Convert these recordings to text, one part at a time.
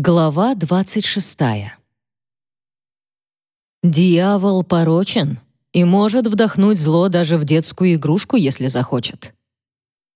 Глава 26. Дьявол порочен и может вдохнуть зло даже в детскую игрушку, если захочет.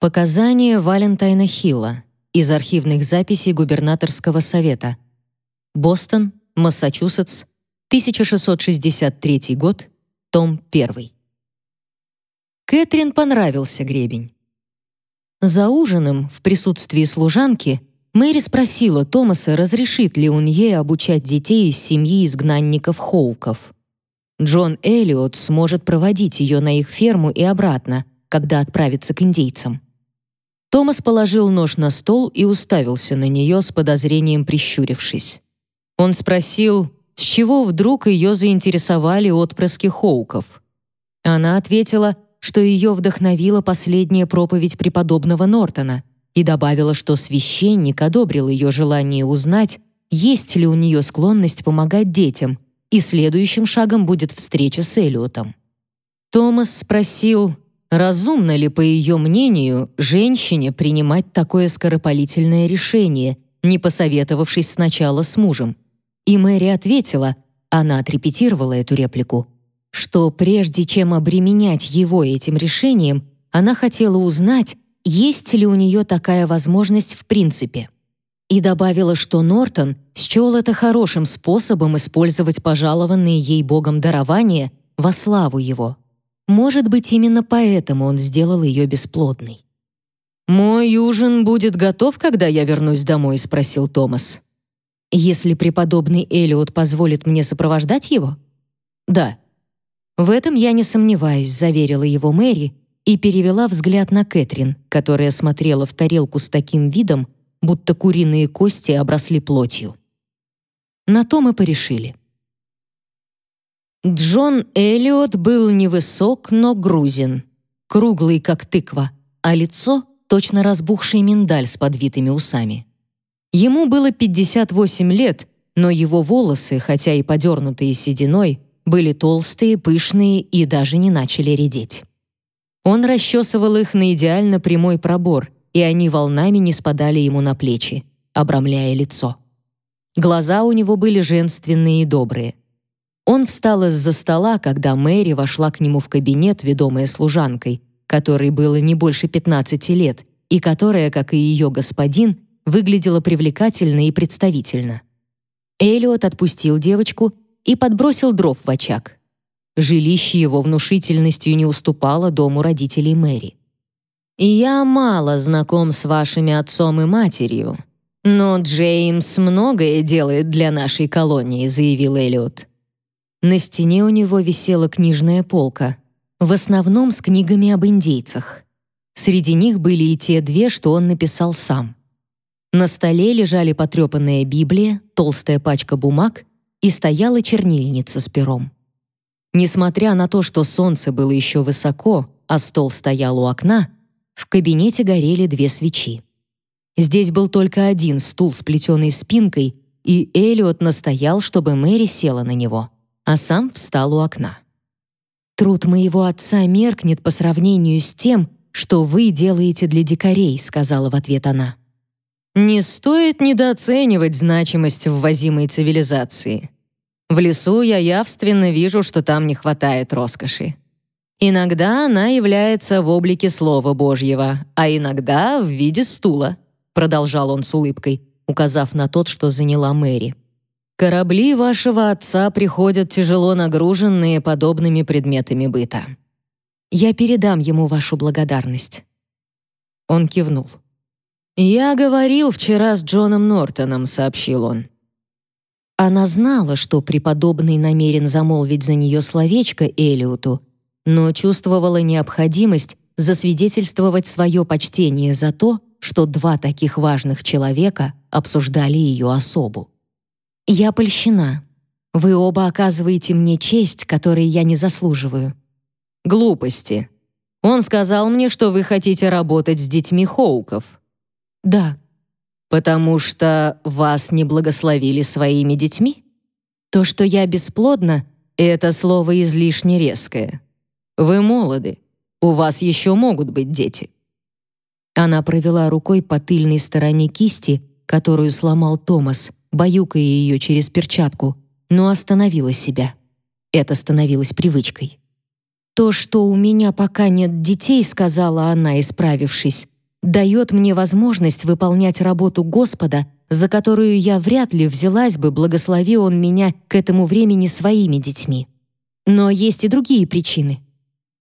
Показания Валентайна Хилла из архивных записей губернаторского совета. Бостон, Массачусетс, 1663 год, том 1. Кэтрин понравился гребень. За ужином в присутствии служанки Мэри спросила Томаса, разрешит ли он ей обучать детей из семьи изгнанников Хоуков. Джон Эллиот сможет проводить ее на их ферму и обратно, когда отправится к индейцам. Томас положил нож на стол и уставился на нее с подозрением прищурившись. Он спросил, с чего вдруг ее заинтересовали отпрыски Хоуков. Она ответила, что ее вдохновила последняя проповедь преподобного Нортона — и добавила, что священник одобрил ее желание узнать, есть ли у нее склонность помогать детям, и следующим шагом будет встреча с Элиотом. Томас спросил, разумно ли, по ее мнению, женщине принимать такое скоропалительное решение, не посоветовавшись сначала с мужем. И Мэри ответила, она отрепетировала эту реплику, что прежде чем обременять его этим решением, она хотела узнать, есть ли у нее такая возможность в принципе. И добавила, что Нортон счел это хорошим способом использовать пожалованные ей Богом дарования во славу его. Может быть, именно поэтому он сделал ее бесплодной. «Мой ужин будет готов, когда я вернусь домой?» — спросил Томас. «Если преподобный Элиот позволит мне сопровождать его?» «Да». «В этом я не сомневаюсь», — заверила его Мэри, и перевела взгляд на Кэтрин, которая смотрела в тарелку с таким видом, будто куриные кости обросли плотью. На то мы порешили. Джон Эллиот был невысок, но грузин, круглый, как тыква, а лицо — точно разбухший миндаль с подвитыми усами. Ему было 58 лет, но его волосы, хотя и подернутые сединой, были толстые, пышные и даже не начали редеть. Он расчесывал их на идеально прямой пробор, и они волнами не спадали ему на плечи, обрамляя лицо. Глаза у него были женственные и добрые. Он встал из-за стола, когда Мэри вошла к нему в кабинет, ведомая служанкой, которой было не больше 15 лет, и которая, как и ее господин, выглядела привлекательно и представительно. Элиот отпустил девочку и подбросил дров в очаг. Жилище его внушительностью не уступало дому родителей Мэри. «Я мало знаком с вашими отцом и матерью, но Джеймс многое делает для нашей колонии», заявил Эллиот. На стене у него висела книжная полка, в основном с книгами об индейцах. Среди них были и те две, что он написал сам. На столе лежали потрепанная Библия, толстая пачка бумаг и стояла чернильница с пером. Несмотря на то, что солнце было еще высоко, а стол стоял у окна, в кабинете горели две свечи. Здесь был только один стул с плетеной спинкой, и Элиот настоял, чтобы Мэри села на него, а сам встал у окна. «Труд моего отца меркнет по сравнению с тем, что вы делаете для дикарей», — сказала в ответ она. «Не стоит недооценивать значимость ввозимой цивилизации. В лесу я явственно вижу, что там не хватает роскоши. Иногда она является в облике Слова Божьего, а иногда в виде стула», продолжал он с улыбкой, указав на тот, что заняла Мэри. «Корабли вашего отца приходят тяжело нагруженные подобными предметами быта. Я передам ему вашу благодарность». Он кивнул. «Я говорил вчера с Джоном Нортоном», — сообщил он. Она знала, что преподобный намерен замолвить за нее словечко Элиоту, но чувствовала необходимость засвидетельствовать свое почтение за то, что два таких важных человека обсуждали ее особу. «Я польщена. Вы оба оказываете мне честь, которой я не заслуживаю». «Глупости. Он сказал мне, что вы хотите работать с детьми Хоуков». «Да», Потому что вас не благословили своими детьми? То, что я бесплодна, это слово излишне резкое. Вы молоды, у вас еще могут быть дети. Она провела рукой по тыльной стороне кисти, которую сломал Томас, баюкая ее через перчатку, но остановила себя. Это становилось привычкой. «То, что у меня пока нет детей», — сказала она, исправившись, «дает мне возможность выполнять работу Господа, за которую я вряд ли взялась бы, благослови Он меня к этому времени своими детьми. Но есть и другие причины».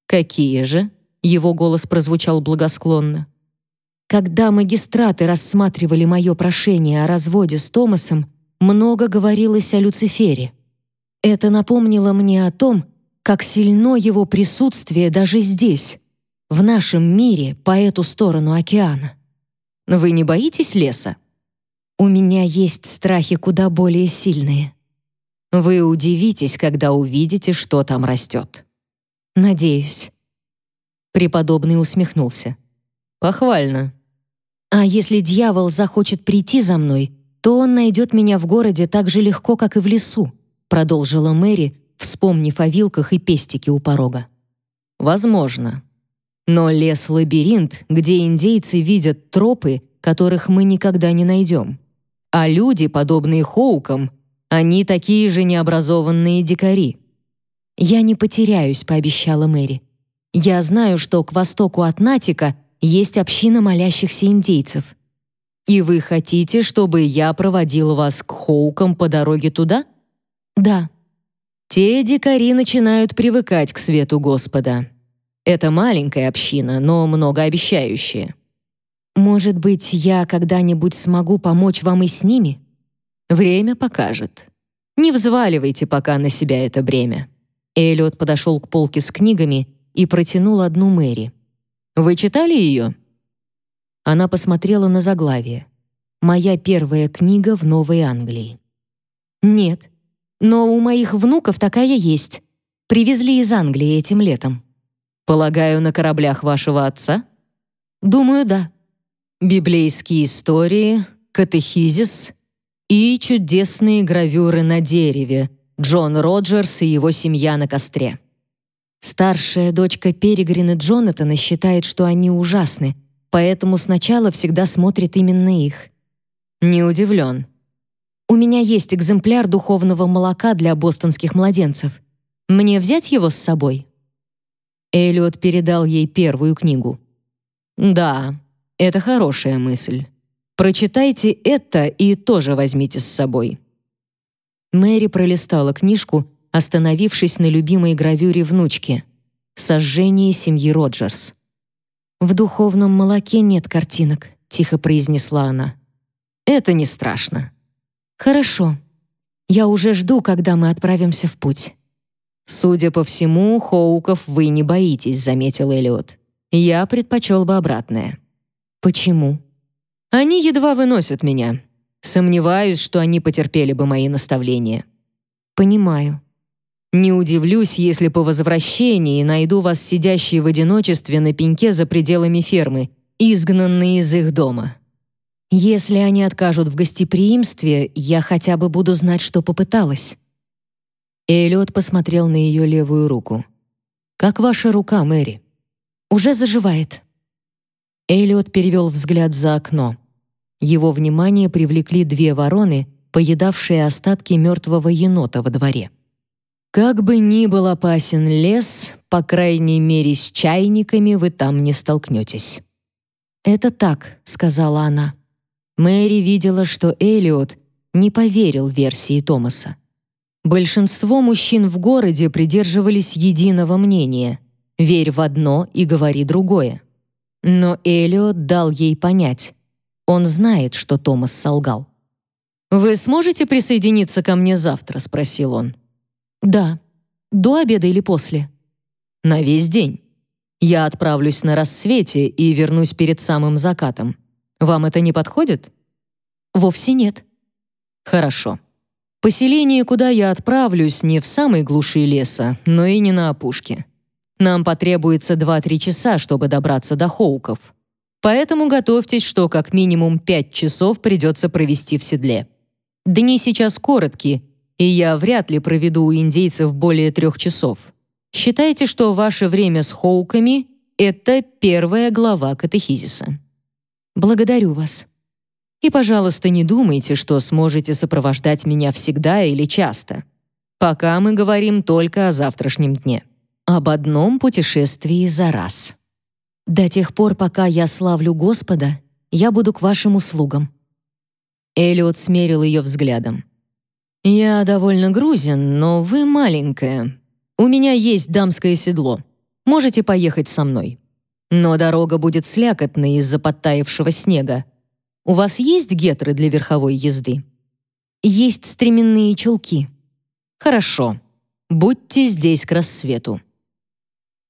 «Какие же?» — его голос прозвучал благосклонно. Когда магистраты рассматривали мое прошение о разводе с Томасом, много говорилось о Люцифере. Это напомнило мне о том, как сильно его присутствие даже здесь, в нашем мире по эту сторону океана. Вы не боитесь леса? У меня есть страхи куда более сильные. Вы удивитесь, когда увидите, что там растет. Надеюсь. Преподобный усмехнулся. Похвально. А если дьявол захочет прийти за мной, то он найдет меня в городе так же легко, как и в лесу, продолжила Мэри, вспомнив о вилках и пестике у порога. Возможно. Но лес-лабиринт, где индейцы видят тропы, которых мы никогда не найдем. А люди, подобные Хоукам, они такие же необразованные дикари. «Я не потеряюсь», — пообещала Мэри. «Я знаю, что к востоку от Натика есть община молящихся индейцев. И вы хотите, чтобы я проводил вас к Хоукам по дороге туда? Да. Те дикари начинают привыкать к свету Господа. Это маленькая община, но многообещающая. Может быть, я когда-нибудь смогу помочь вам и с ними? Время покажет. Не взваливайте пока на себя это бремя. Эллиот подошел к полке с книгами и протянул одну Мэри. Вы читали ее?» Она посмотрела на заглавие. «Моя первая книга в Новой Англии». «Нет, но у моих внуков такая есть. Привезли из Англии этим летом». «Полагаю, на кораблях вашего отца?» «Думаю, да». «Библейские истории, катехизис и чудесные гравюры на дереве. Джон Роджерс и его семья на костре». Старшая дочка Перегрин и Джонатана считает, что они ужасны, поэтому сначала всегда смотрит именно их. Не удивлен. У меня есть экземпляр духовного молока для бостонских младенцев. Мне взять его с собой? Эллиот передал ей первую книгу. Да, это хорошая мысль. Прочитайте это и тоже возьмите с собой. Мэри пролистала книжку остановившись на любимой гравюре внучки «Сожжение семьи Роджерс». «В духовном молоке нет картинок», — тихо произнесла она. «Это не страшно». «Хорошо. Я уже жду, когда мы отправимся в путь». «Судя по всему, Хоуков вы не боитесь», — заметил Эллиот. «Я предпочел бы обратное». «Почему?» «Они едва выносят меня. Сомневаюсь, что они потерпели бы мои наставления». «Понимаю. Не удивлюсь, если по возвращении найду вас сидящие в одиночестве на пеньке за пределами фермы, изгнанные из их дома. Если они откажут в гостеприимстве, я хотя бы буду знать, что попыталась». Эллиот посмотрел на ее левую руку. «Как ваша рука, Мэри?» «Уже заживает». Эллиот перевел взгляд за окно. Его внимание привлекли две вороны, поедавшие остатки мертвого енота во дворе. Как бы ни был опасен лес, по крайней мере, с чайниками вы там не столкнетесь. «Это так», — сказала она. Мэри видела, что Элиот не поверил версии Томаса. Большинство мужчин в городе придерживались единого мнения «верь в одно и говори другое». Но Элиот дал ей понять. Он знает, что Томас солгал. «Вы сможете присоединиться ко мне завтра?» — спросил он. «Да. До обеда или после?» «На весь день. Я отправлюсь на рассвете и вернусь перед самым закатом. Вам это не подходит?» «Вовсе нет». «Хорошо. Поселение, куда я отправлюсь, не в самой глуши леса, но и не на опушке. Нам потребуется 2-3 часа, чтобы добраться до Хоуков. Поэтому готовьтесь, что как минимум 5 часов придется провести в седле. Дни сейчас короткие, и я вряд ли проведу у индейцев более трех часов. Считайте, что ваше время с хоуками — это первая глава катехизиса. Благодарю вас. И, пожалуйста, не думайте, что сможете сопровождать меня всегда или часто. Пока мы говорим только о завтрашнем дне. Об одном путешествии за раз. До тех пор, пока я славлю Господа, я буду к вашим услугам». Элиот смерил ее взглядом. «Я довольно грузен, но вы маленькая. У меня есть дамское седло. Можете поехать со мной. Но дорога будет слякотной из-за подтаявшего снега. У вас есть гетры для верховой езды? Есть стременные чулки. Хорошо. Будьте здесь к рассвету.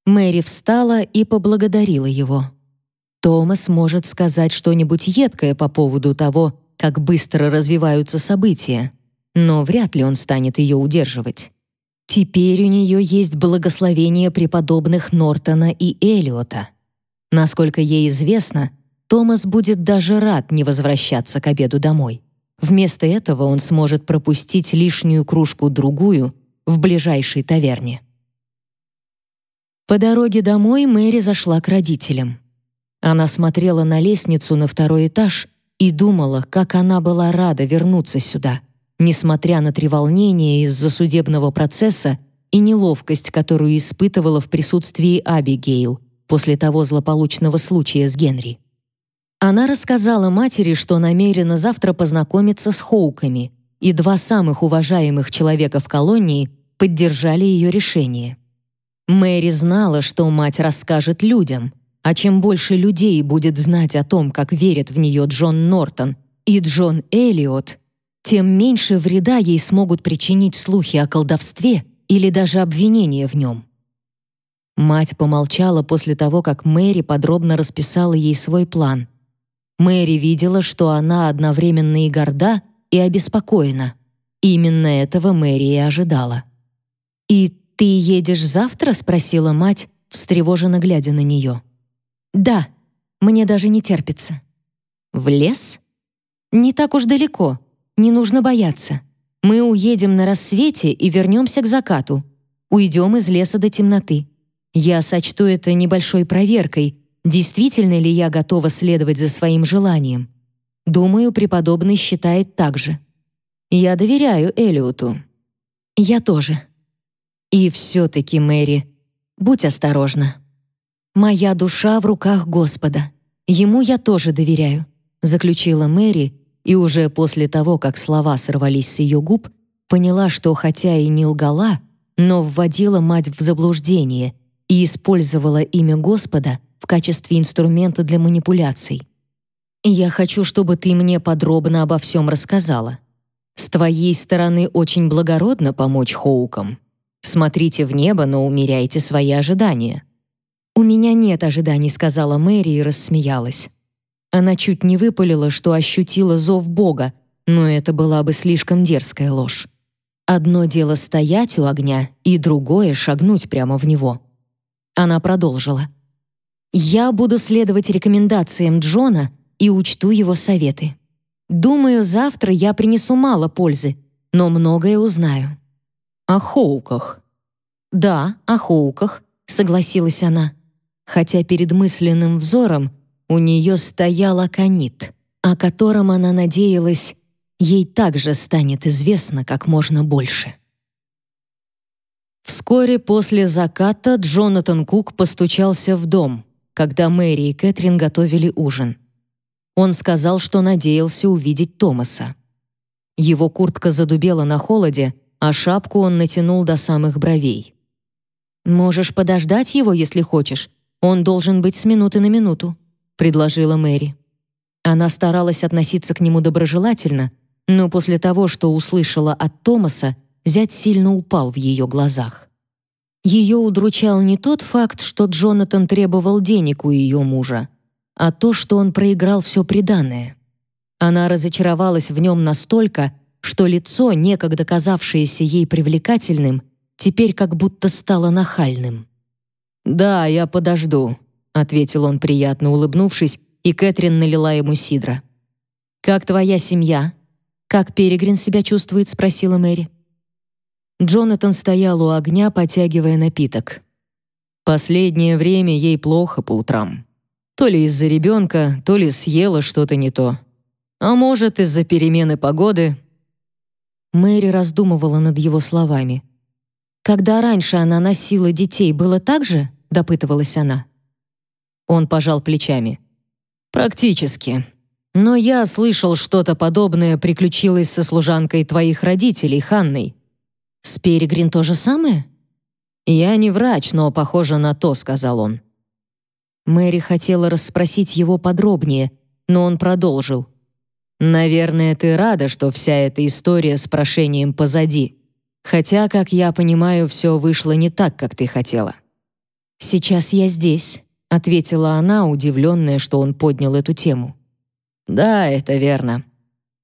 Мэри встала и поблагодарила его. Томас может сказать что-нибудь едкое по поводу того, как быстро развиваются события, но вряд ли он станет ее удерживать. Теперь у нее есть благословение преподобных Нортона и Элиота. Насколько ей известно, Томас будет даже рад не возвращаться к обеду домой. Вместо этого он сможет пропустить лишнюю кружку-другую в ближайшей таверне. По дороге домой Мэри зашла к родителям. Она смотрела на лестницу на второй этаж и думала, как она была рада вернуться сюда, несмотря на треволнение из-за судебного процесса и неловкость, которую испытывала в присутствии Абигейл после того злополучного случая с Генри. Она рассказала матери, что намерена завтра познакомиться с Хоуками, и два самых уважаемых человека в колонии поддержали ее решение. Мэри знала, что мать расскажет людям, а чем больше людей будет знать о том, как верят в нее Джон Нортон и Джон Эллиот, тем меньше вреда ей смогут причинить слухи о колдовстве или даже обвинения в нем. Мать помолчала после того, как Мэри подробно расписала ей свой план. Мэри видела, что она одновременно и горда, и обеспокоена. Именно этого Мэри и ожидала. «И «Ты едешь завтра?» — спросила мать, встревоженно глядя на нее. «Да, мне даже не терпится». «В лес?» «Не так уж далеко, не нужно бояться. Мы уедем на рассвете и вернемся к закату. Уйдем из леса до темноты. Я сочту это небольшой проверкой, действительно ли я готова следовать за своим желанием. Думаю, преподобный считает так же. Я доверяю Элиоту. Я тоже. И все-таки, Мэри, будь осторожна. Моя душа в руках Господа. Ему я тоже доверяю, заключила Мэри, и уже после того, как слова сорвались с ее губ, поняла, что хотя и не лгала, но вводила мать в заблуждение и использовала имя Господа в качестве инструмента для манипуляций. «Я хочу, чтобы ты мне подробно обо всем рассказала. С твоей стороны очень благородно помочь Хоукам. Смотрите в небо, но умеряйте свои ожидания. У меня нет ожиданий, сказала Мэри и рассмеялась. Она чуть не выпалила, что ощутила зов Бога, но это была бы слишком дерзкая ложь. Одно дело стоять у огня, и другое шагнуть прямо в него. Она продолжила: "Я буду следовать рекомендациям Джона и учту его советы. Думаю, завтра я принесу мало пользы, но многое узнаю. «О Хоуках». «Да, о Хоуках», — согласилась она, хотя перед мысленным взором у нее стоял аконит, о котором она надеялась, ей также станет известно как можно больше. Вскоре после заката Джонатан Кук постучался в дом, когда Мэри и Кэтрин готовили ужин. Он сказал, что надеялся увидеть Томаса. Его куртка задубела на холоде, а шапку он натянул до самых бровей. «Можешь подождать его, если хочешь. Он должен быть с минуты на минуту», — предложила Мэри. Она старалась относиться к нему доброжелательно, но после того, что услышала от Томаса, зять сильно упал в ее глазах. Ее удручал не тот факт, что Джонатан требовал денег у ее мужа, а то, что он проиграл все приданное. Она разочаровалась в нем настолько, что лицо, некогда казавшееся ей привлекательным, теперь как будто стало нахальным. «Да, я подожду», — ответил он, приятно улыбнувшись, и Кэтрин налила ему сидра. «Как твоя семья? Как Перегрин себя чувствует?» — спросила Мэри. Джонатан стоял у огня, потягивая напиток. Последнее время ей плохо по утрам. То ли из-за ребенка, то ли съела что-то не то. А может, из-за перемены погоды?» Мэри раздумывала над его словами. «Когда раньше она носила детей, было так же?» — допытывалась она. Он пожал плечами. «Практически. Но я слышал, что-то подобное приключилось со служанкой твоих родителей, Ханной. С Перегрин то же самое?» «Я не врач, но похоже на то», — сказал он. Мэри хотела расспросить его подробнее, но он продолжил. «Наверное, ты рада, что вся эта история с прошением позади. Хотя, как я понимаю, все вышло не так, как ты хотела». «Сейчас я здесь», — ответила она, удивленная, что он поднял эту тему. «Да, это верно.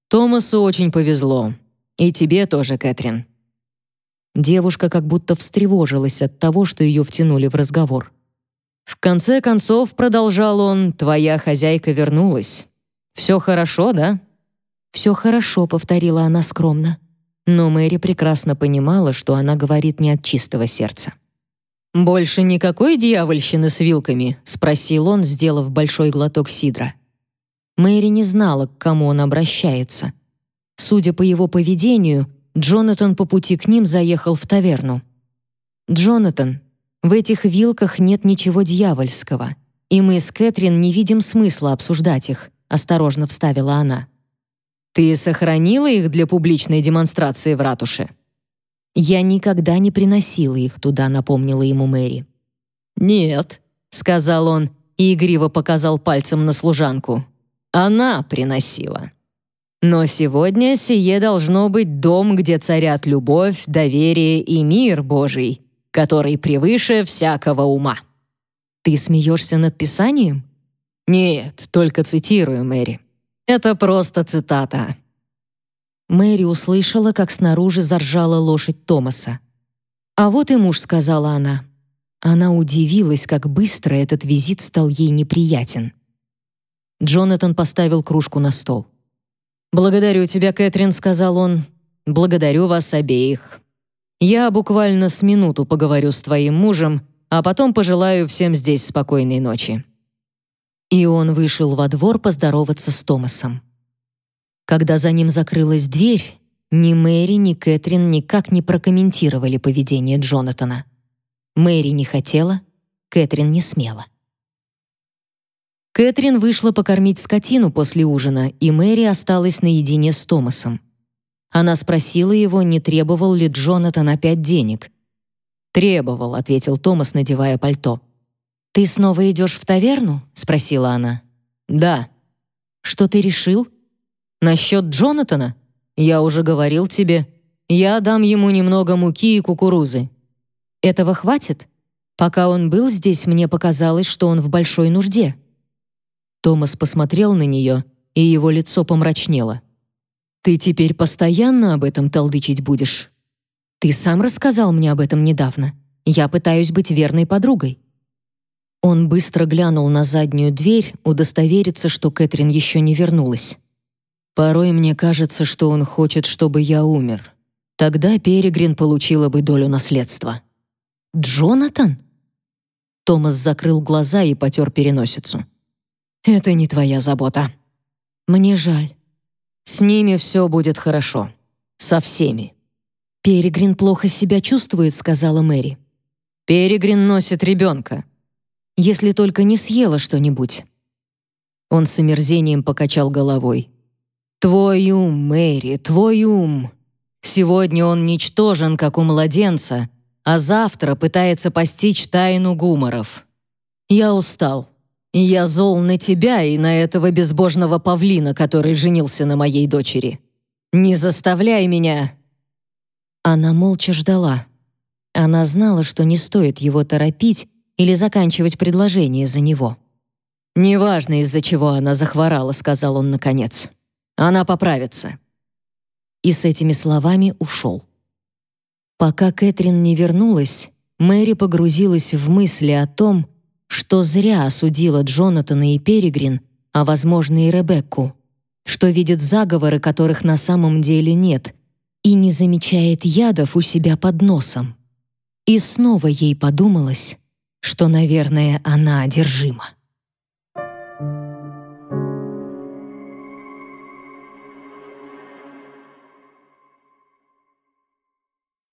Томасу очень повезло. И тебе тоже, Кэтрин». Девушка как будто встревожилась от того, что ее втянули в разговор. «В конце концов, — продолжал он, — твоя хозяйка вернулась. Все хорошо, да?» «Все хорошо», — повторила она скромно. Но Мэри прекрасно понимала, что она говорит не от чистого сердца. «Больше никакой дьявольщины с вилками?» — спросил он, сделав большой глоток сидра. Мэри не знала, к кому он обращается. Судя по его поведению, Джонатан по пути к ним заехал в таверну. «Джонатан, в этих вилках нет ничего дьявольского, и мы с Кэтрин не видим смысла обсуждать их», — осторожно вставила она. «Ты сохранила их для публичной демонстрации в ратуше?» «Я никогда не приносила их туда», — напомнила ему Мэри. «Нет», — сказал он и игриво показал пальцем на служанку. «Она приносила». Но сегодня сие должно быть дом, где царят любовь, доверие и мир Божий, который превыше всякого ума. Ты смеешься над Писанием? Нет, только цитирую, Мэри. Это просто цитата. Мэри услышала, как снаружи заржала лошадь Томаса. «А вот и муж», — сказала она. Она удивилась, как быстро этот визит стал ей неприятен. Джонатан поставил кружку на стол. «Благодарю тебя, Кэтрин», — сказал он. «Благодарю вас обеих. Я буквально с минуту поговорю с твоим мужем, а потом пожелаю всем здесь спокойной ночи». И он вышел во двор поздороваться с Томасом. Когда за ним закрылась дверь, ни Мэри, ни Кэтрин никак не прокомментировали поведение Джонатана. Мэри не хотела, Кэтрин не смела. Кэтрин вышла покормить скотину после ужина, и Мэри осталась наедине с Томасом. Она спросила его, не требовал ли Джонатан опять денег. «Требовал», — ответил Томас, надевая пальто. «Ты снова идешь в таверну?» — спросила она. «Да». «Что ты решил?» Насчет Джонатана? Я уже говорил тебе. Я дам ему немного муки и кукурузы. Этого хватит? Пока он был здесь, мне показалось, что он в большой нужде. Томас посмотрел на нее, и его лицо помрачнело. Ты теперь постоянно об этом толдычить будешь? Ты сам рассказал мне об этом недавно. Я пытаюсь быть верной подругой. Он быстро глянул на заднюю дверь, удостовериться, что Кэтрин еще не вернулась. Порой мне кажется, что он хочет, чтобы я умер. Тогда Перегрин получила бы долю наследства. Джонатан? Томас закрыл глаза и потер переносицу. Это не твоя забота. Мне жаль. С ними все будет хорошо. Со всеми. Перегрин плохо себя чувствует, сказала Мэри. Перегрин носит ребенка. Если только не съела что-нибудь. Он с омерзением покачал головой. Твой ум, Мэри, твой ум. Сегодня он ничтожен, как у младенца, а завтра пытается постичь тайну гуморов. Я устал. Я зол на тебя и на этого безбожного павлина, который женился на моей дочери. Не заставляй меня!» Она молча ждала. Она знала, что не стоит его торопить или заканчивать предложение за него. «Неважно, из-за чего она захворала», — сказал он наконец. Она поправится». И с этими словами ушел. Пока Кэтрин не вернулась, Мэри погрузилась в мысли о том, что зря осудила Джонатана и Перегрин, а, возможно, и Ребекку, что видит заговоры, которых на самом деле нет, и не замечает ядов у себя под носом. И снова ей подумалось, что, наверное, она одержима.